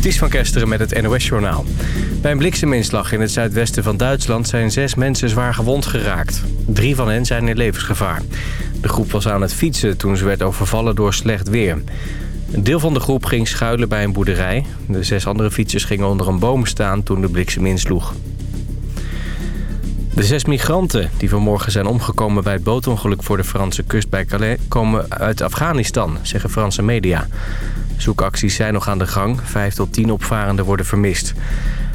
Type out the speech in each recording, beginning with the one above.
Ties van Kesteren met het NOS-journaal. Bij een blikseminslag in het zuidwesten van Duitsland zijn zes mensen zwaar gewond geraakt. Drie van hen zijn in levensgevaar. De groep was aan het fietsen toen ze werd overvallen door slecht weer. Een deel van de groep ging schuilen bij een boerderij. De zes andere fietsers gingen onder een boom staan toen de bliksem insloeg. De zes migranten die vanmorgen zijn omgekomen bij het bootongeluk voor de Franse kust bij Calais... komen uit Afghanistan, zeggen Franse media. Zoekacties zijn nog aan de gang. Vijf tot tien opvarenden worden vermist.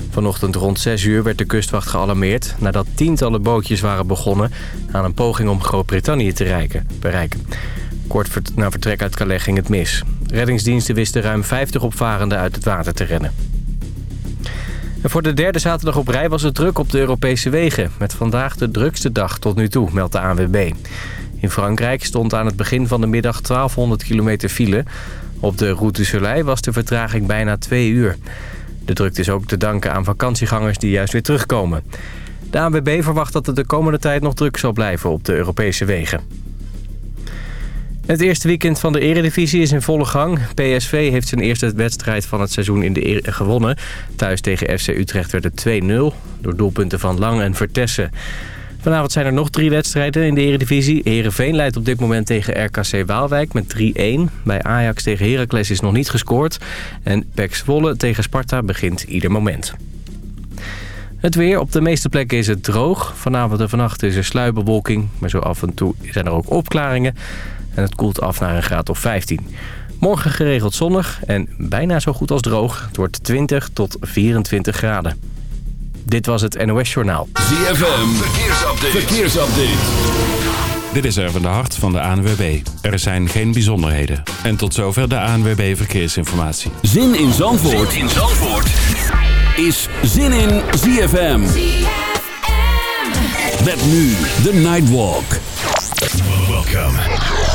Vanochtend rond 6 uur werd de kustwacht gealarmeerd... nadat tientallen bootjes waren begonnen aan een poging om Groot-Brittannië te bereiken. Kort na vertrek uit Calais ging het mis. Reddingsdiensten wisten ruim 50 opvarenden uit het water te rennen. En voor de derde zaterdag op rij was het druk op de Europese wegen... met vandaag de drukste dag tot nu toe, meldt de ANWB. In Frankrijk stond aan het begin van de middag 1200 kilometer file. Op de Route Soleil was de vertraging bijna twee uur. De drukte is ook te danken aan vakantiegangers die juist weer terugkomen. De ANWB verwacht dat het de komende tijd nog druk zal blijven op de Europese wegen. Het eerste weekend van de eredivisie is in volle gang. PSV heeft zijn eerste wedstrijd van het seizoen in de gewonnen. Thuis tegen FC Utrecht werd het 2-0 door doelpunten van Lang en Vertessen. Vanavond zijn er nog drie wedstrijden in de eredivisie. Herenveen leidt op dit moment tegen RKC Waalwijk met 3-1. Bij Ajax tegen Heracles is nog niet gescoord. En PEC Zwolle tegen Sparta begint ieder moment. Het weer. Op de meeste plekken is het droog. Vanavond en vannacht is er sluierbewolking. Maar zo af en toe zijn er ook opklaringen. En het koelt af naar een graad of 15. Morgen geregeld zonnig en bijna zo goed als droog. Het wordt 20 tot 24 graden. Dit was het NOS Journaal. ZFM, verkeersupdate. verkeersupdate. Dit is Erwin de Hart van de ANWB. Er zijn geen bijzonderheden. En tot zover de ANWB Verkeersinformatie. Zin in Zandvoort, zin in Zandvoort. is Zin in ZFM. ZFM. Met nu de Nightwalk. Welcome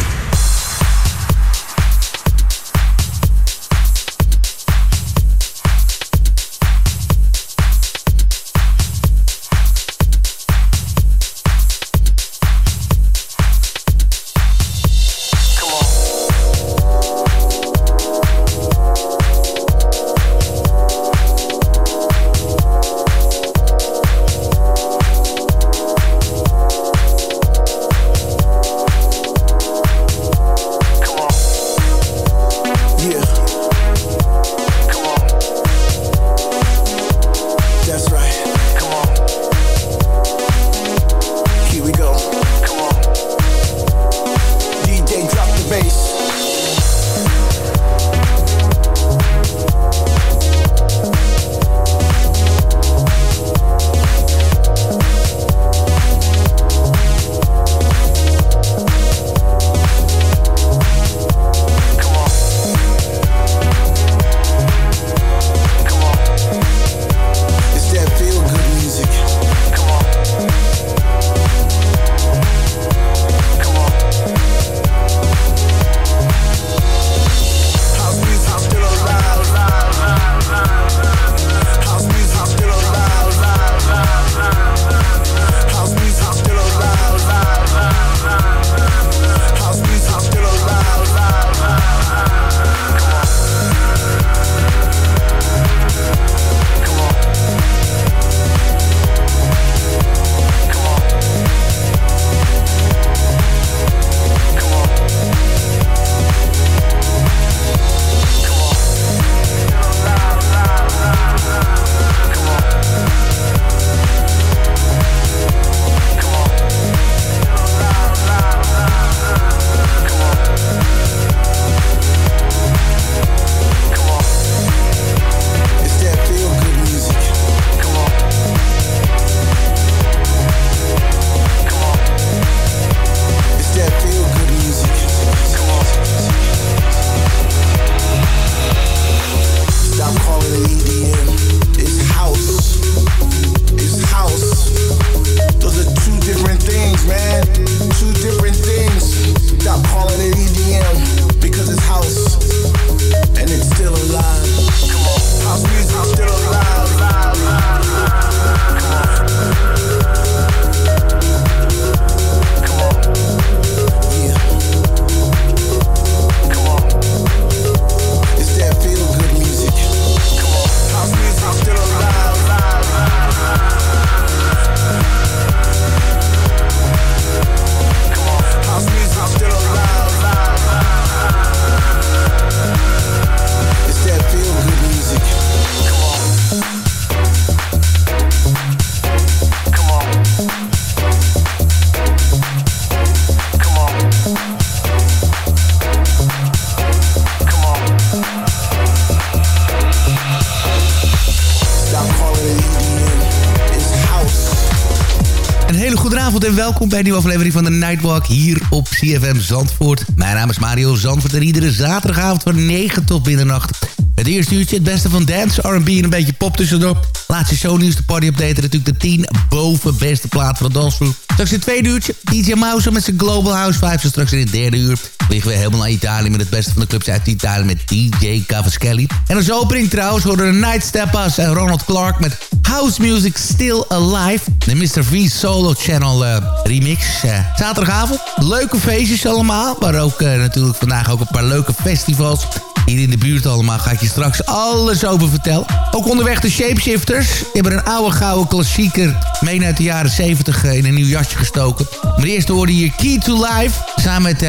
Bij een nieuwe aflevering van de Nightwalk hier op CFM Zandvoort. Mijn naam is Mario Zandvoort en iedere zaterdagavond van 9 tot middernacht. Het eerste uurtje, het beste van dance, R&B en een beetje pop tussendoor. Laatste shownieuws, de party update natuurlijk de 10 boven beste plaat van de dansvloer. Straks in het tweede uurtje, DJ Mouse met zijn Global House Vibes. Straks in het derde uur vliegen we helemaal naar Italië... met het beste van de clubs uit Italië met DJ Cavaschelli. En als opening trouwens horen de Night Steppers en Ronald Clark... met House Music Still Alive. De Mr. V Solo Channel uh, remix. Uh, zaterdagavond, leuke feestjes allemaal. Maar ook uh, natuurlijk vandaag ook een paar leuke festivals... Hier in de buurt allemaal ga ik je straks alles over vertellen. Ook onderweg de Shapeshifters. Die hebben een oude gouden klassieker mee uit de jaren 70 in een nieuw jasje gestoken. Maar eerst hoorde je Key to Life. Samen met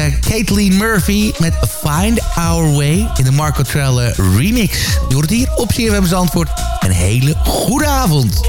uh, Murphy met Find Our Way in de Marco Trell remix. Je hoort het hier op CFM Antwoord. Een hele goede avond.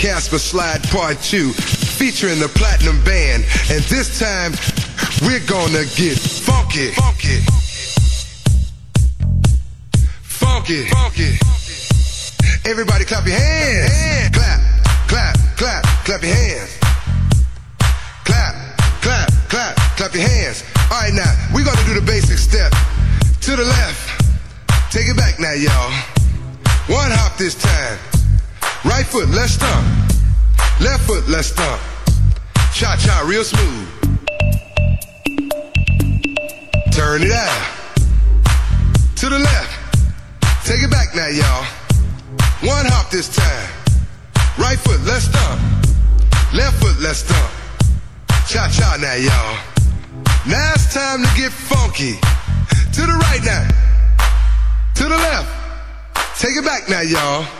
Casper Slide Part 2, featuring the Platinum Band. And this time, we're gonna get funky. Funky. Funky. Funky. Everybody clap your hands. Clap, clap, clap, clap your hands. Clap, clap, clap, clap your hands. All right, now, we're gonna do the basic step. To the left. Take it back now, y'all. One hop this time. Right foot, let's stomp. Left foot, let's stomp. Cha cha, real smooth. Turn it out. To the left. Take it back now, y'all. One hop this time. Right foot, let's stomp. Left foot, let's stomp. Cha cha now, y'all. Now it's time to get funky. To the right now. To the left. Take it back now, y'all.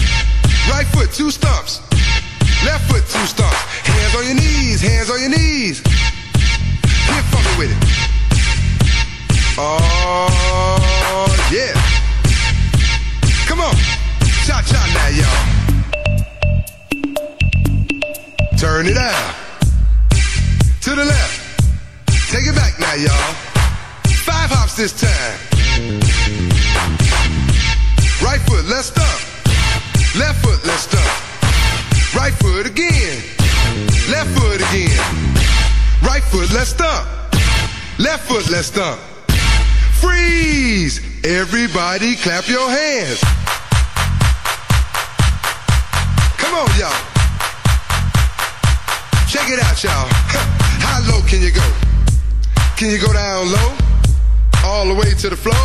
Right foot, two stumps. Left foot, two stumps. Hands on your knees, hands on your knees. Get funky with it. Oh, yeah. Come on. Cha cha now, y'all. Turn it out. To the left. Take it back now, y'all. Five hops this time. Right foot, let's stomp. Left foot, let's stomp. Right foot again. Left foot again. Right foot, let's stomp. Left foot, let's stomp. Freeze! Everybody clap your hands. Come on, y'all. Check it out, y'all. How low can you go? Can you go down low? All the way to the floor?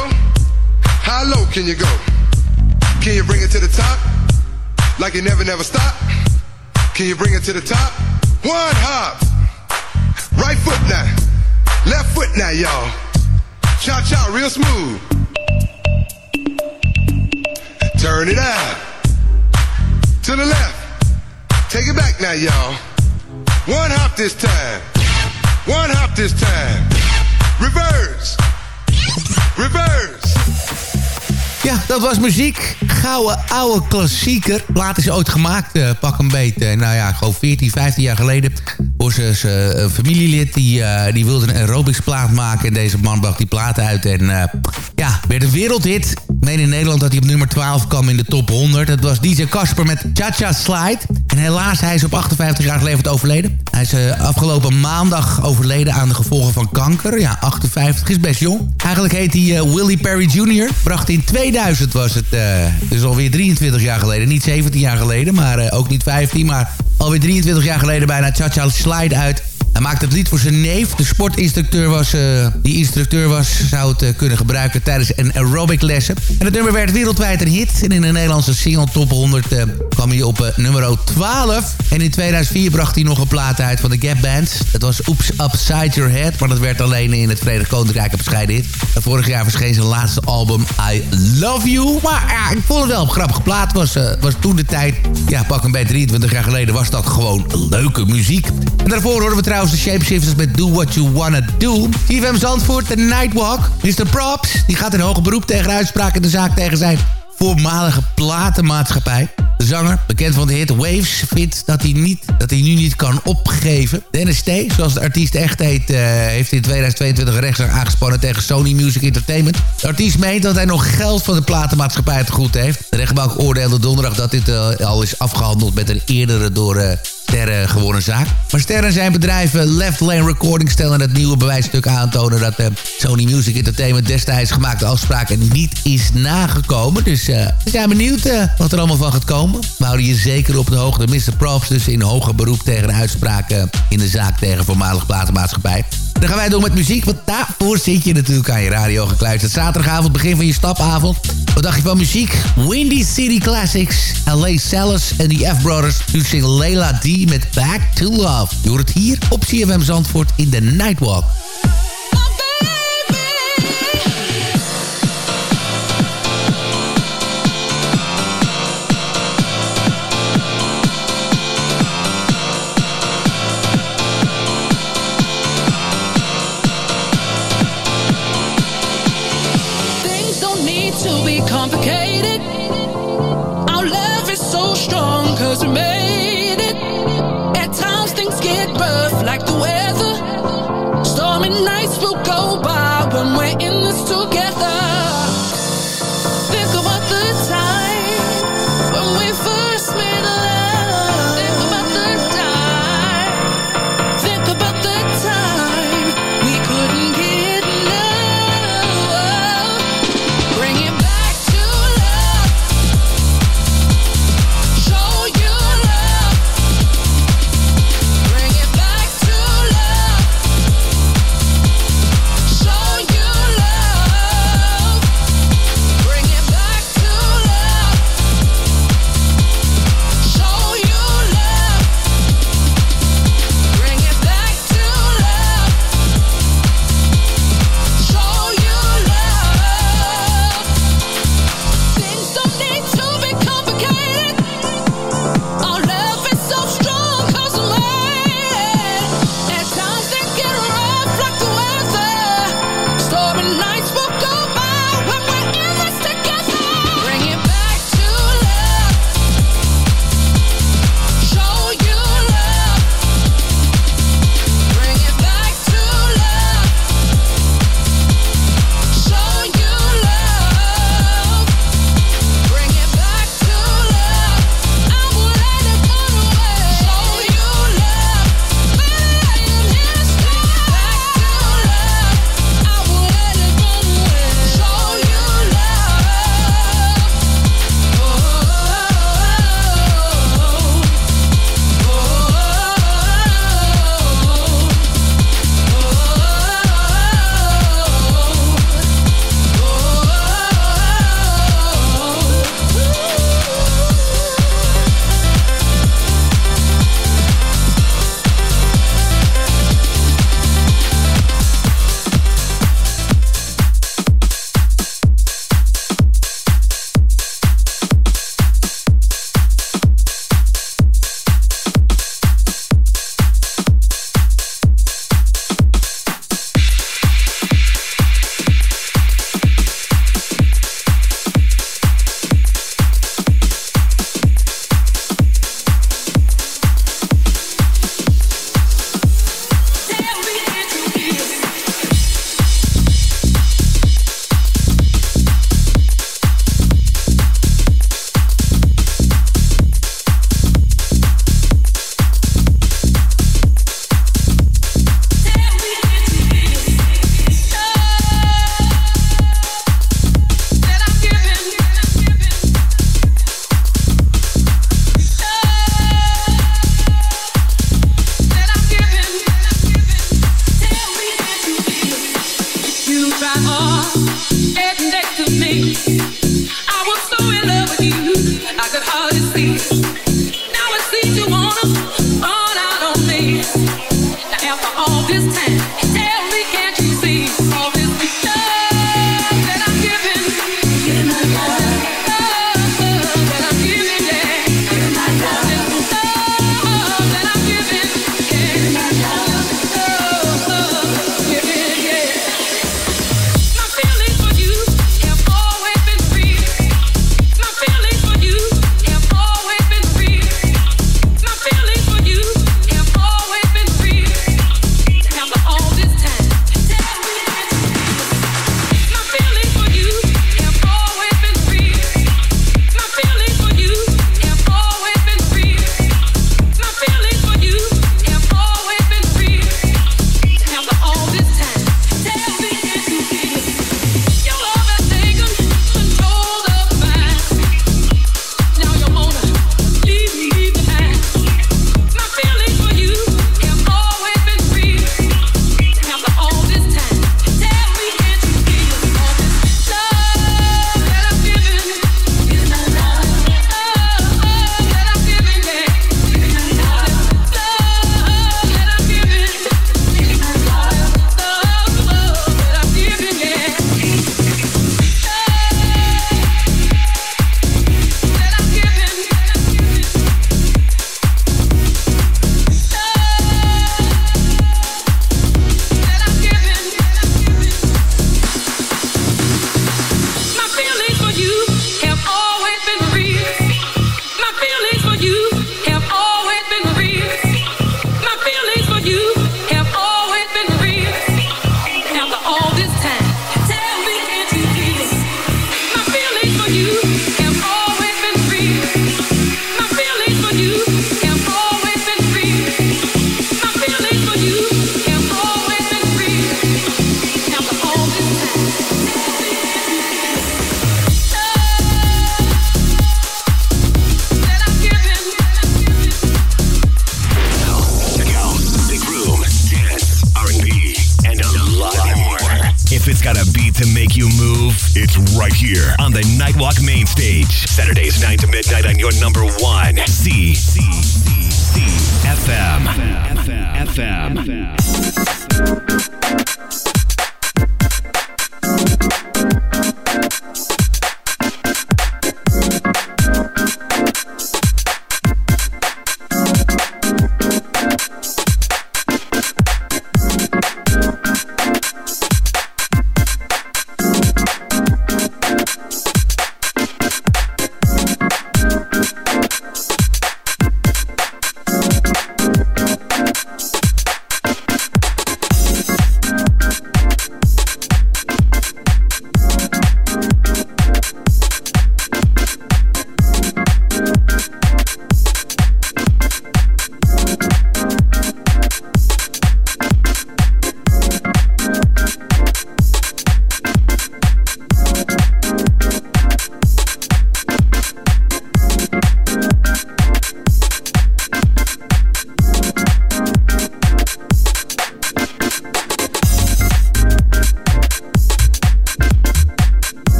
How low can you go? Can you bring it to the top? Like you never, never stop? Can you bring it to the top? One hop. Right foot now. Left foot now, y'all. Cha cha, real smooth. Turn it out. To the left. Take it back now, y'all. One hop this time. One hop this time. Reverse. Reverse. Ja, dat was muziek. Gouden oude klassieker. Laat is ooit gemaakt, uh, pak een beet. Uh, nou ja, gewoon 14, 15 jaar geleden. Voor zijn uh, familielid. Die, die wilde een aerobics plaat maken. En deze man bracht die plaat uit. En ja, werd een wereldhit. Meen in Nederland dat hij op nummer 12 kwam in de top 100. Dat was DJ Casper met Cha Cha Slide. En helaas, hij is op 58 jaar geleden overleden. Hij is afgelopen maandag overleden aan de gevolgen van kanker. Ja, 58 is best jong. Eigenlijk heet hij Willie Perry Jr. Bracht in 2000 was het, uh, dus alweer 23 jaar geleden. Niet 17 jaar geleden, maar ook niet 15, maar alweer 23 jaar geleden bijna Cha-Cha Slide uit. Hij maakte het lied voor zijn neef. De sportinstructeur was, uh, die instructeur was, zou het uh, kunnen gebruiken tijdens een aerobic lessen. En het nummer werd wereldwijd een hit. En in de Nederlandse single top 100 uh, kwam hij op nummer 12. En in 2004 bracht hij nog een plaat uit van de Gap Band. Dat was Oops Upside Your Head. Maar dat werd alleen in het Verenigd Koninkrijk een bescheiden hit. En vorig jaar verscheen zijn laatste album I Love You. Maar ik vond het wel een grappige plaat. Was, was toen de tijd, ja pak een bij 23 jaar geleden, was dat gewoon leuke muziek. En daarvoor horen we trouwens de Shapeshifters met Do What You Wanna Do. TVM Zandvoort, de Nightwalk. Mr. Props, die gaat in hoger beroep tegen uitspraak in de zaak tegen zijn voormalige platenmaatschappij. De zanger, bekend van de hit Waves, vindt dat hij, niet, dat hij nu niet kan opgeven. Dennis T, zoals de artiest echt heet, uh, heeft in 2022 een rechtszaak aangespannen tegen Sony Music Entertainment. De artiest meent dat hij nog geld van de platenmaatschappij te goed heeft. De rechtbank oordeelde donderdag dat dit uh, al is afgehandeld met een eerdere door... Uh, Sterren gewonnen zaak. Maar Sterren zijn bedrijven Left Lane Recording stellen het nieuwe bewijsstuk aantonen dat uh, Sony Music Entertainment destijds gemaakte afspraken niet is nagekomen. Dus uh, we zijn benieuwd uh, wat er allemaal van gaat komen. We houden je zeker op de hoogte. Mr. Profs dus in hoger beroep tegen uitspraken in de zaak tegen voormalig platenmaatschappij. Dan gaan wij door met muziek, want daarvoor zit je natuurlijk aan je radio gekluisterd. Zaterdagavond, begin van je stapavond. Wat dacht je van muziek? Windy City Classics, L.A. Sellers en de F-Brothers. Nu zingt Leila D met Back to Love. Je het hier op CFM Zandvoort in de Nightwalk. Bring it back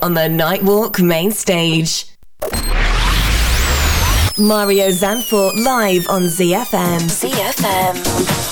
on the Nightwalk main stage. Mario Zanfort live on ZFM. ZFM.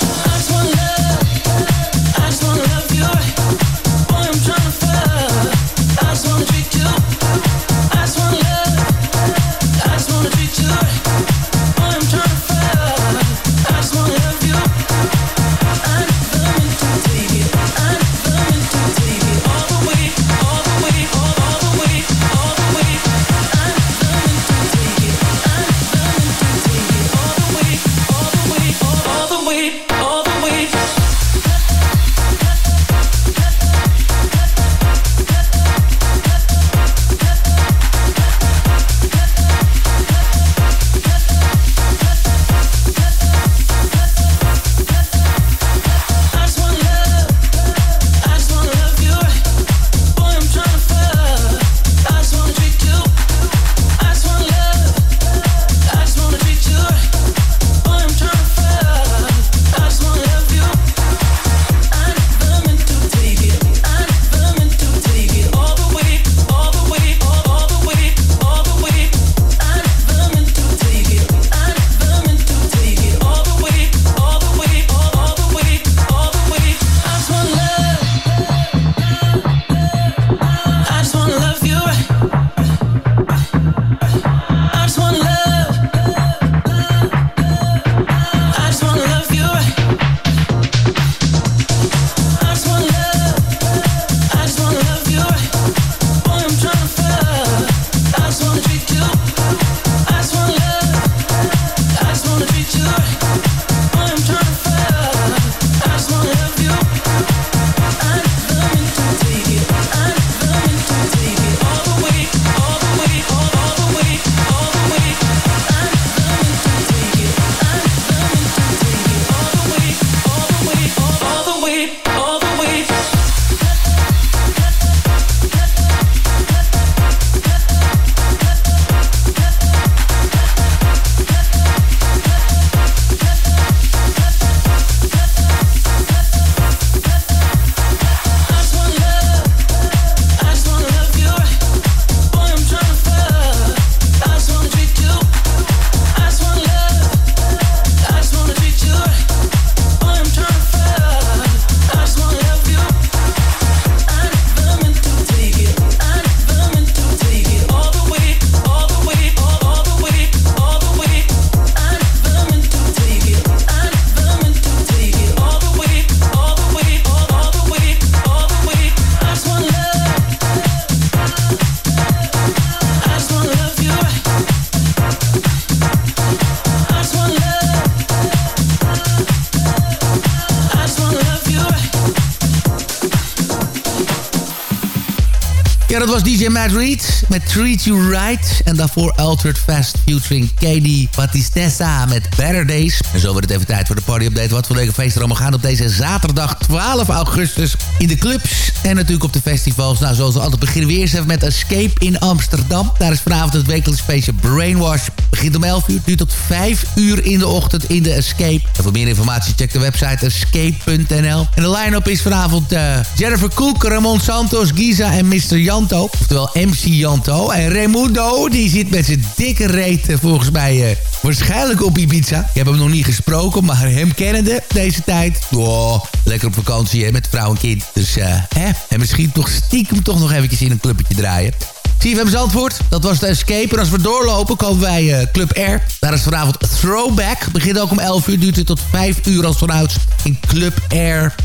Matt Reed met Treat You Right. En daarvoor Altered Fast featuring Katie Batistessa met Better Days. En zo wordt het even tijd voor de party-update. Wat voor leuke feesten er allemaal gaan op deze zaterdag 12 augustus. In de clubs en natuurlijk op de festivals. Nou, zoals altijd beginnen we eerst even met Escape in Amsterdam. Daar is vanavond het wekelijks feestje Brainwash. Begint om 11 uur, duurt tot 5 uur in de ochtend in de Escape. En voor meer informatie check de website escape.nl. En de line-up is vanavond uh, Jennifer Koek, Ramon Santos, Giza en Mr. Janto. Oftewel MC Janto. En Raimundo, die zit met zijn dikke reet uh, volgens mij uh, waarschijnlijk op Ibiza. Ik heb hem nog niet gesproken, maar hem kennende deze tijd. Oh, lekker op vakantie hè, met vrouw en kind. Dus hè, en misschien toch stiekem toch nog eventjes in een clubje draaien. CFM Zandvoort, dat was de Escape. En als we doorlopen komen wij uh, Club R. Daar is vanavond Throwback. Begint ook om 11 uur, duurt het tot 5 uur als vanuit in Club R.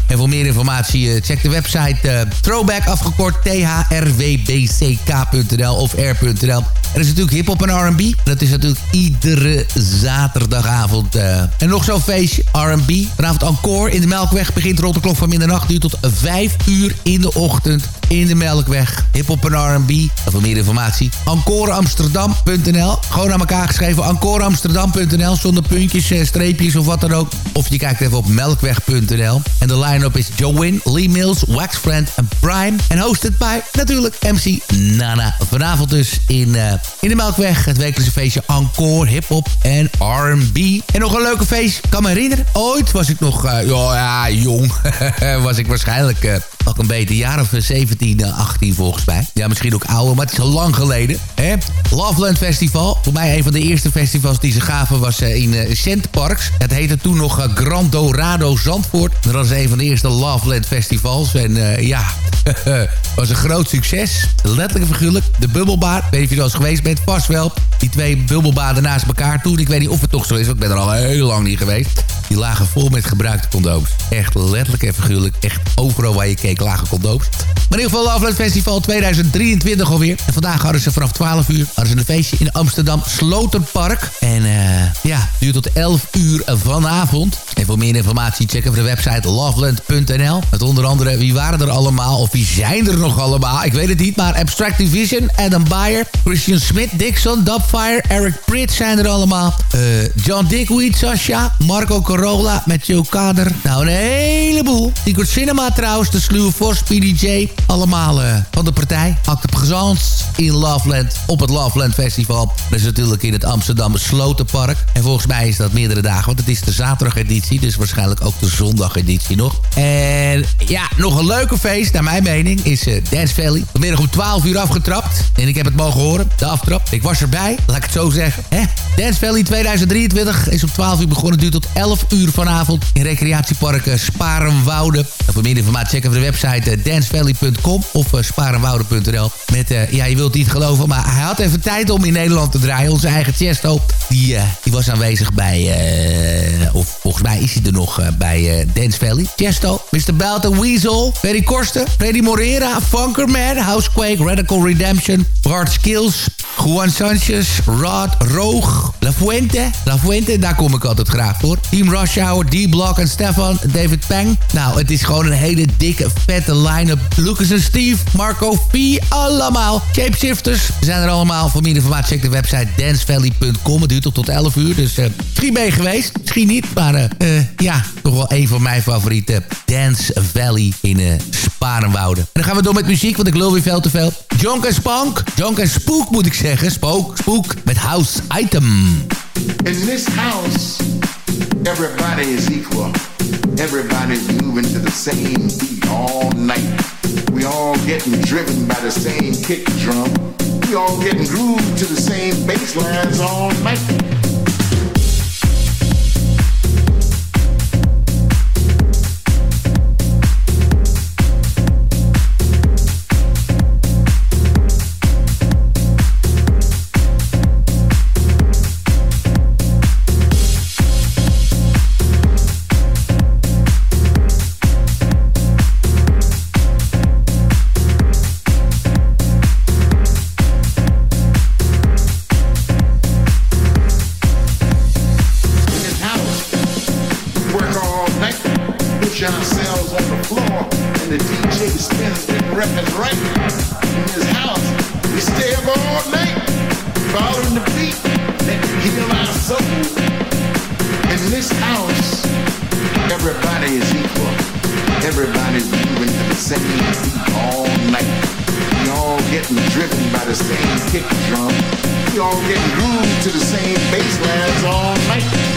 En voor meer informatie uh, check de website uh, Throwback afgekort thrwbck.nl of r.nl. Er is natuurlijk hip-hop en RB. Dat is natuurlijk iedere zaterdagavond. En nog zo'n feestje, RB. Vanavond encore in de Melkweg. Begint rond de klok van middernacht. Duurt tot 5 uur in de ochtend in de Melkweg. Hip-hop en RB. Meer informatie, encoreamsterdam.nl. Gewoon aan elkaar geschreven, encoreamsterdam.nl. Zonder puntjes, streepjes of wat dan ook. Of je kijkt even op melkweg.nl. En de line-up is Joe Lee Mills, Waxfriend en Prime. En hosted bij natuurlijk MC Nana. Vanavond dus in... Uh, in de Melkweg. Het wekelijkse feestje Encore, hip-hop en R&B. En nog een leuke feest. Kan me herinneren. Ooit was ik nog, uh, ja, jong. was ik waarschijnlijk nog een beetje jaar of 17, 18 volgens mij. Ja, misschien ook ouder, maar het is al lang geleden. Hè? Loveland Festival. Voor mij een van de eerste festivals die ze gaven was in uh, Centparks. Het heette toen nog Grand Dorado Zandvoort. Dat was een van de eerste Loveland Festivals. En ja, was een groot succes. Letterlijk en figuurlijk. De bubbelbaar. Weet je of je wel eens geweest bent? Vast wel. Die twee bubbelbaden naast elkaar toen. Ik weet niet of het toch zo is, want ik ben er al heel lang niet geweest. Die lagen vol met gebruikte condooms. Echt letterlijk en figuurlijk. Echt overal waar je keek lagen condooms. Maar in ieder geval Loveland Festival 2023 alweer. En vandaag hadden ze vanaf 12 uur hadden een feestje in Amsterdam Sloterpark. En uh, ja, duurt tot 11 uur vanavond. En voor meer informatie check even de website loveland.nl. Met onder andere wie waren er allemaal of wie zijn er nog allemaal. Ik weet het niet, maar Abstract Division, Adam Beyer, Christian Smith, Dixon, Dubfire, Eric Pritt zijn er allemaal. Uh, John Dickweed, Sasha, Marco Corolla Joe Kader. Nou, een heleboel. Secret Cinema trouwens, de sluwe Force, PDJ. Allemaal uh, van de partij. Acte Présence in Loveland op het Loveland Festival. Dat is natuurlijk in het Amsterdam Slotenpark. En volgens mij is dat meerdere dagen, want het is de zaterdageditie. Dus waarschijnlijk ook de zondageditie nog. En ja, nog een leuke feest, naar mijn mening, is uh, Dance Valley. Vanmiddag om 12 uur afgetrapt. En ik heb het mogen horen, de aftrap. Ik was erbij, laat ik het zo zeggen. Hè? Dance Valley 2023 is om 12 uur begonnen. Duurt tot 11 uur vanavond in recreatiepark uh, Sparenwouden. En voor meer informatie check even de website uh, dancevalley.com of uh, sparenwouden.nl. Met, ja, je wil zult niet geloven, maar hij had even tijd om in Nederland te draaien. Onze eigen Chesto, die, die was aanwezig bij, of volgens mij is hij er nog bij Dance Valley. Chesto, Mr. Belton Weasel, Ferry Korsten, Freddy Morera, Funkerman, Housequake, Radical Redemption, Bart Skills, Juan Sanchez, Rod Roog, La Fuente. La Fuente, daar kom ik altijd graag voor. Team Rush Hour, D-Block en Stefan, David Peng. Nou, het is gewoon een hele dikke, vette line-up. Lucas en Steve, Marco V, allemaal. Shapeshifters, we zijn er allemaal. Voor meer informatie check de website dancevalley.com. Het duurt tot tot 11 uur, dus uh, misschien ben je geweest. Misschien niet, maar uh, ja, toch wel een van mijn favoriete Dance Valley in uh, Sparenwouden. En dan gaan we door met muziek, want ik lul weer veel te veel. Jonk en Spank, Jonk en Spook moet ik zeggen. Spook, Spook met House Item. In this house, everybody is equal. Everybody's moving to the same beat all night. We all getting driven by the same kick drum. We all getting grooved to the same bass lines all night. same all night. We all getting driven by the same kick drum. We all getting grooved to the same bass lines all night.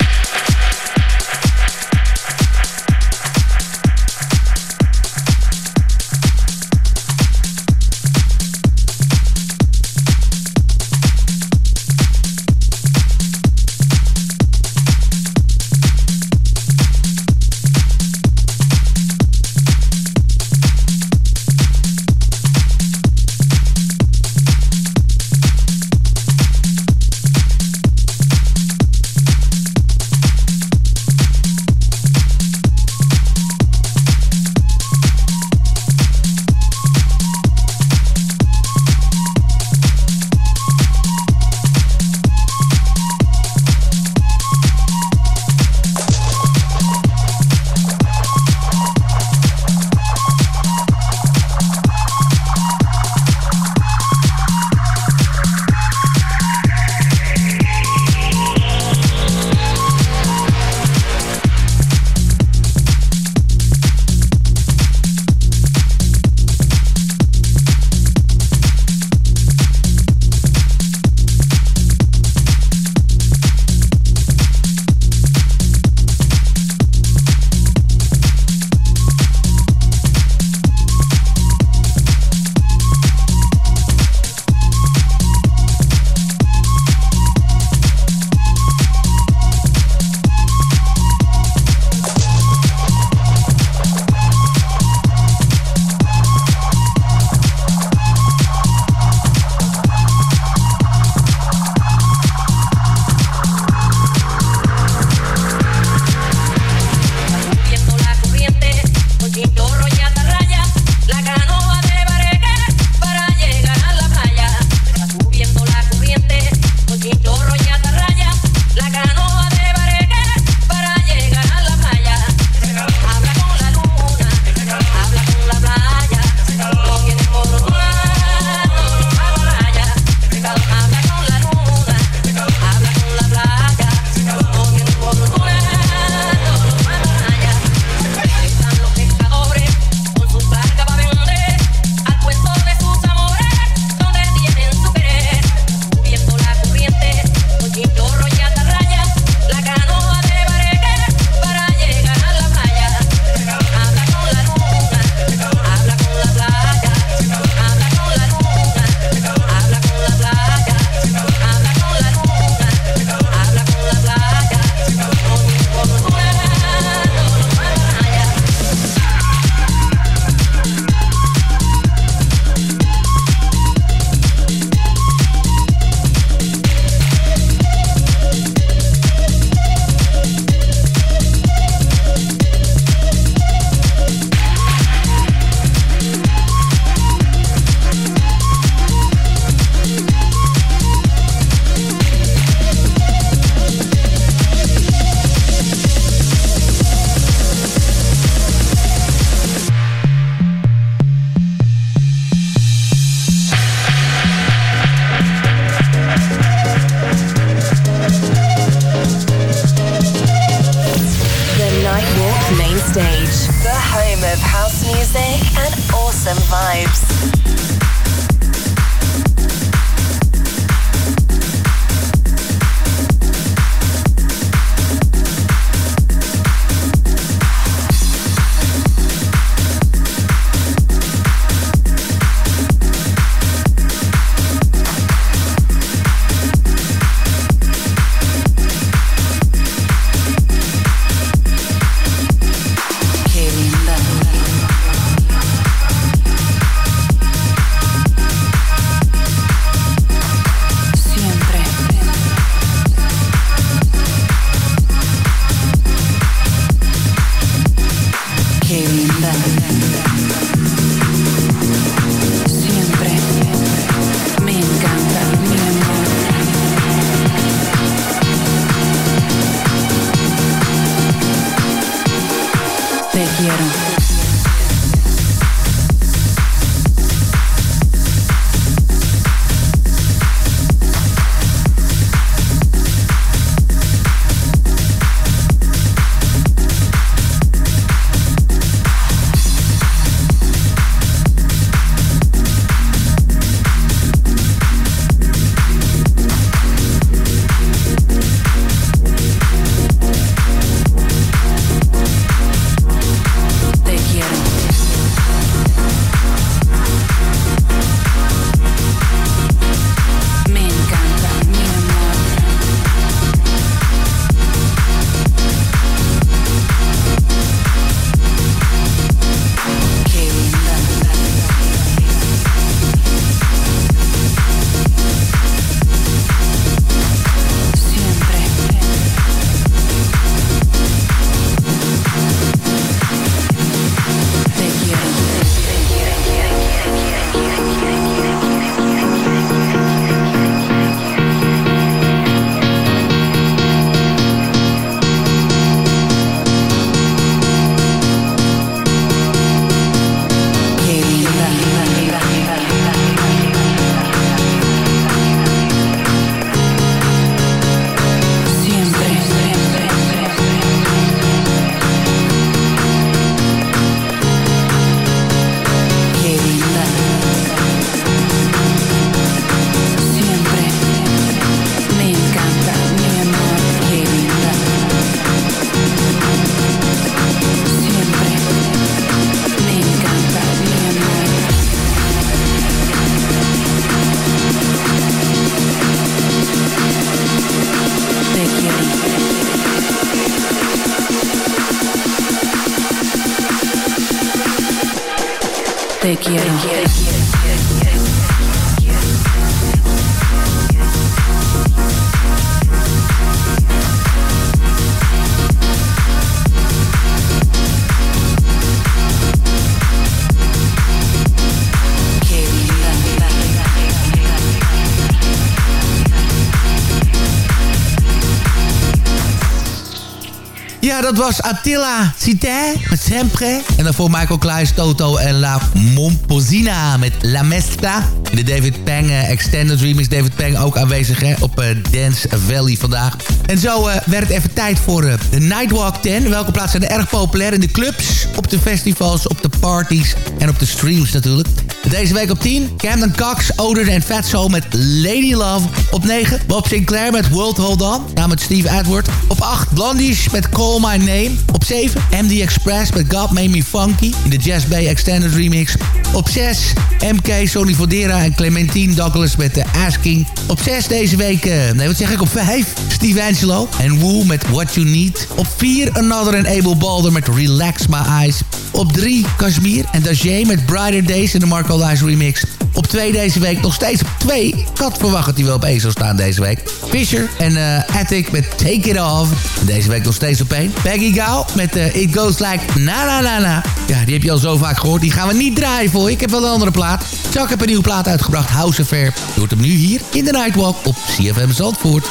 Dat was Attila Cité met Sempre. En daarvoor Michael Kleis, Toto en La Momposina met La Mestra. In de David Pang eh, Extended Remix. David Pang ook aanwezig hè, op eh, Dance Valley vandaag. En zo eh, werd het even tijd voor de Nightwalk 10. Welke plaatsen zijn er erg populair? In de clubs, op de festivals, op de parties en op de streams natuurlijk. Deze week op 10, Camden Cox, Oder en Fatso met Lady Love. Op 9, Bob Sinclair met World Hold On, samen met Steve Edward. Op 8, Blondies met Call My Name. Op 7, MD Express met God Made Me Funky in de Jazz Bay Extended Remix. Op 6, MK, Sonny Fodera en Clementine Douglas met The Asking. Op 6 deze week, eh, nee wat zeg ik, op 5, Steve Angelo en Woo met What You Need. Op 4, Another and Abel Balder met Relax My Eyes. Op 3, Kashmir en Dajé met Brighter Days in de Marco Lies remix. Op 2 deze week, nog steeds op 2. Ik had verwacht dat hij wel op 1 zou staan deze week. Fisher en eh Attic met Take It Off. Deze week nog steeds op 1. Peggy Gao met eh, It Goes Like Na Na Na Na. Ja, die heb je al zo vaak gehoord. Die gaan we niet draaien voor. Ik heb wel een andere plaat. Chuck heb een nieuwe plaat uitgebracht, House Affair. Je hoort hem nu hier in de Nightwalk op CFM Zandvoort.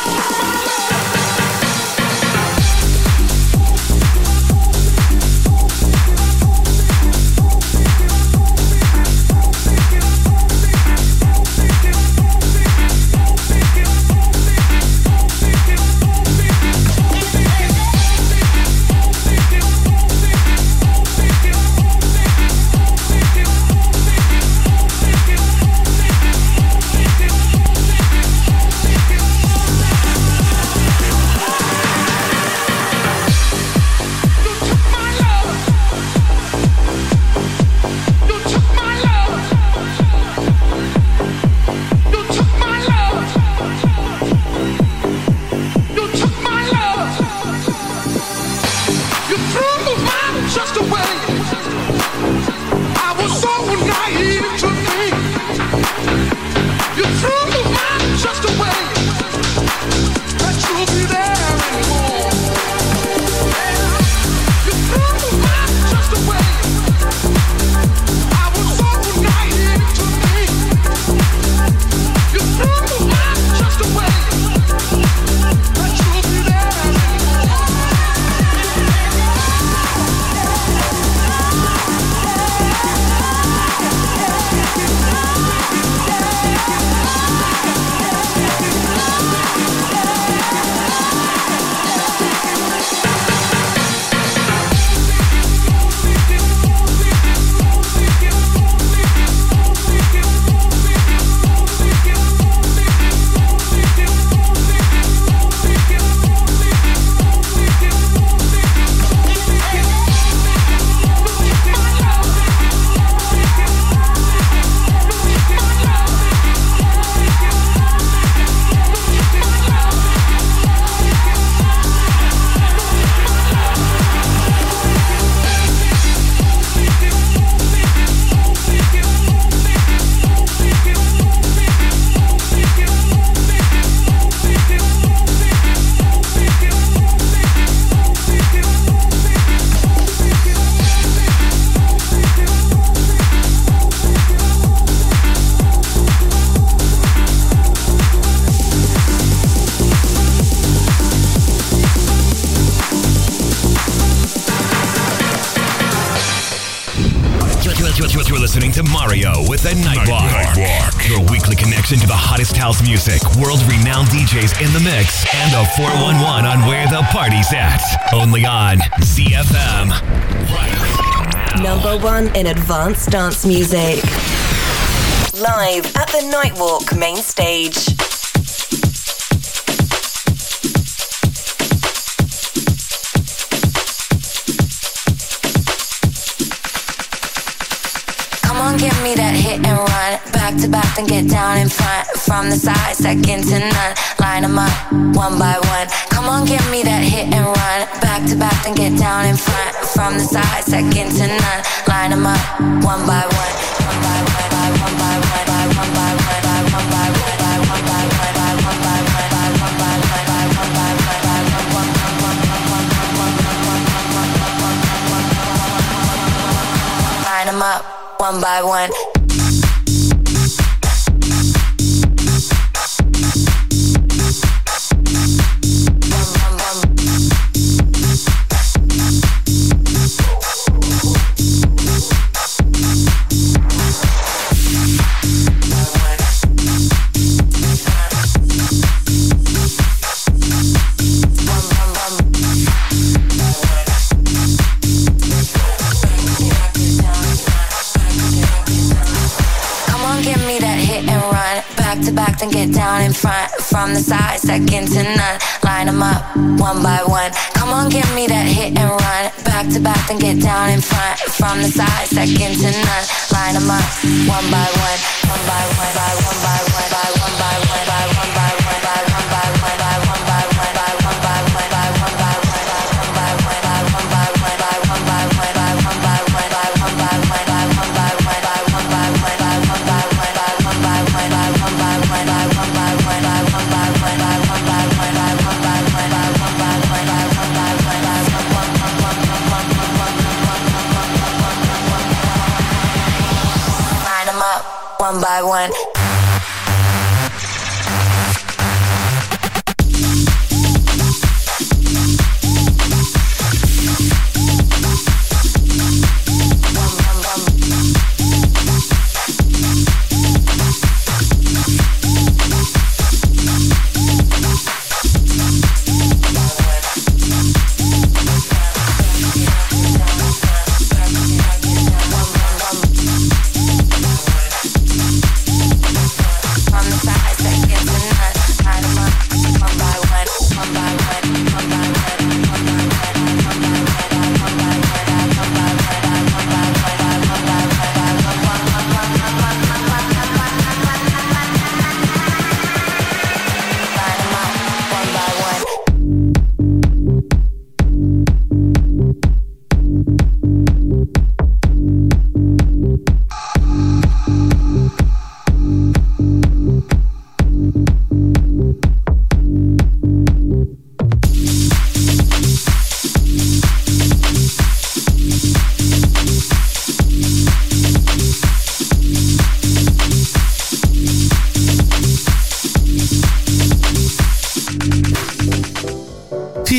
listening to Mario with the Nightwalk. Nightwalk. Your weekly connection to the hottest house music, world renowned DJs in the mix, and a 411 on where the party's at. Only on ZFM. Right Number one in advanced dance music. Live at the Nightwalk main stage. back to back, then get down in front. From the side, second to none. Line them up, one by one. Come on, give me that hit and run. Back to back, then get down in front. From the side, second to none. Line them up, one by one. One by one, by one by one, by one by one, by one by one, by one by one, by one by one, by one by one, by one by one. One by one. From the side, second to none. Line them up, one by one. Come on, give me that hit and run. Back to back, then get down in front. From the side, second to none. Line them up, one by one, one, by one by one, by one by one, by one by one, one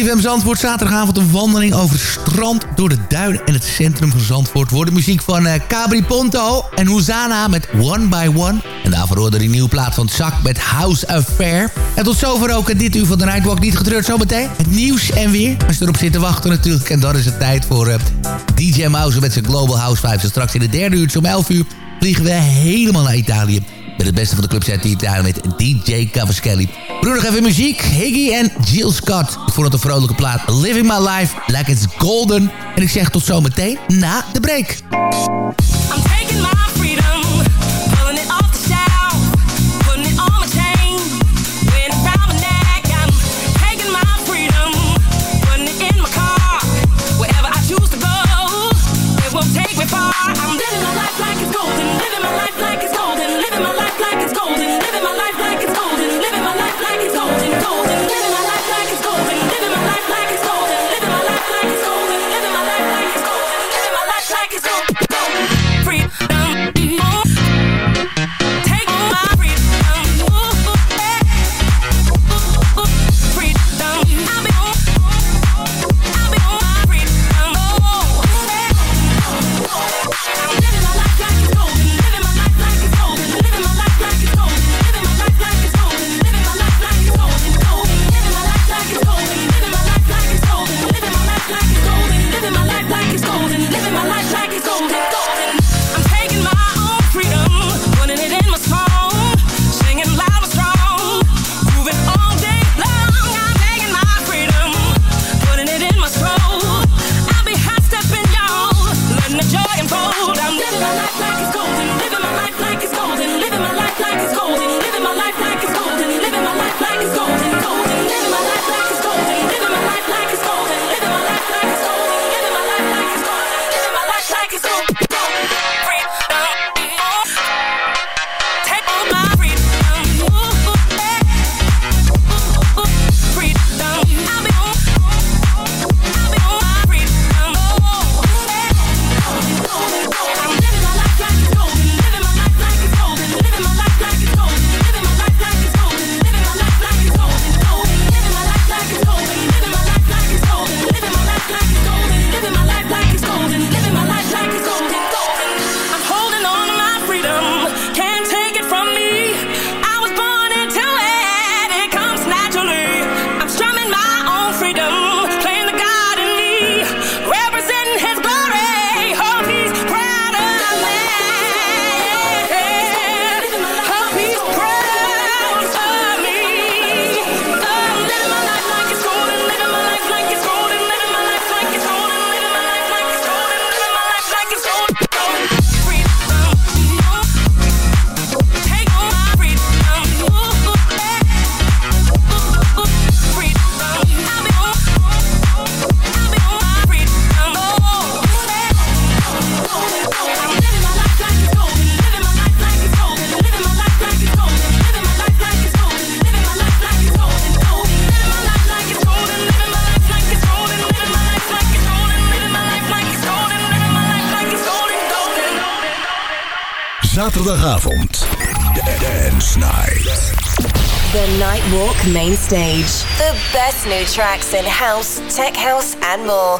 CFM Zandvoort. Zaterdagavond een wandeling over strand door de duin en het centrum van Zandvoort. Wordt muziek van uh, Cabri Ponto en Hosanna met One by One. En daarvoor hoorde die nieuwe plaat van Zak met House Affair. En tot zover ook dit uur van de Nightwalk. Niet getreurd zometeen. Het nieuws en weer. Als je erop zit te wachten natuurlijk. En dan is het tijd voor uh, DJ Mouse met zijn Global House Vibes. En straks in de derde uur, om 11 uur, vliegen we helemaal naar Italië. Met het beste van de clubs uit Italië met DJ Cavaschelli. Broer nog even muziek. Higgy en Jill Scott. Ik vond het een vrolijke plaat. Living My Life Like It's Golden. En ik zeg tot zometeen na de break. Zaterdagavond. Dance Night. The Nightwalk Main Stage. The best new tracks in house, tech house, and more.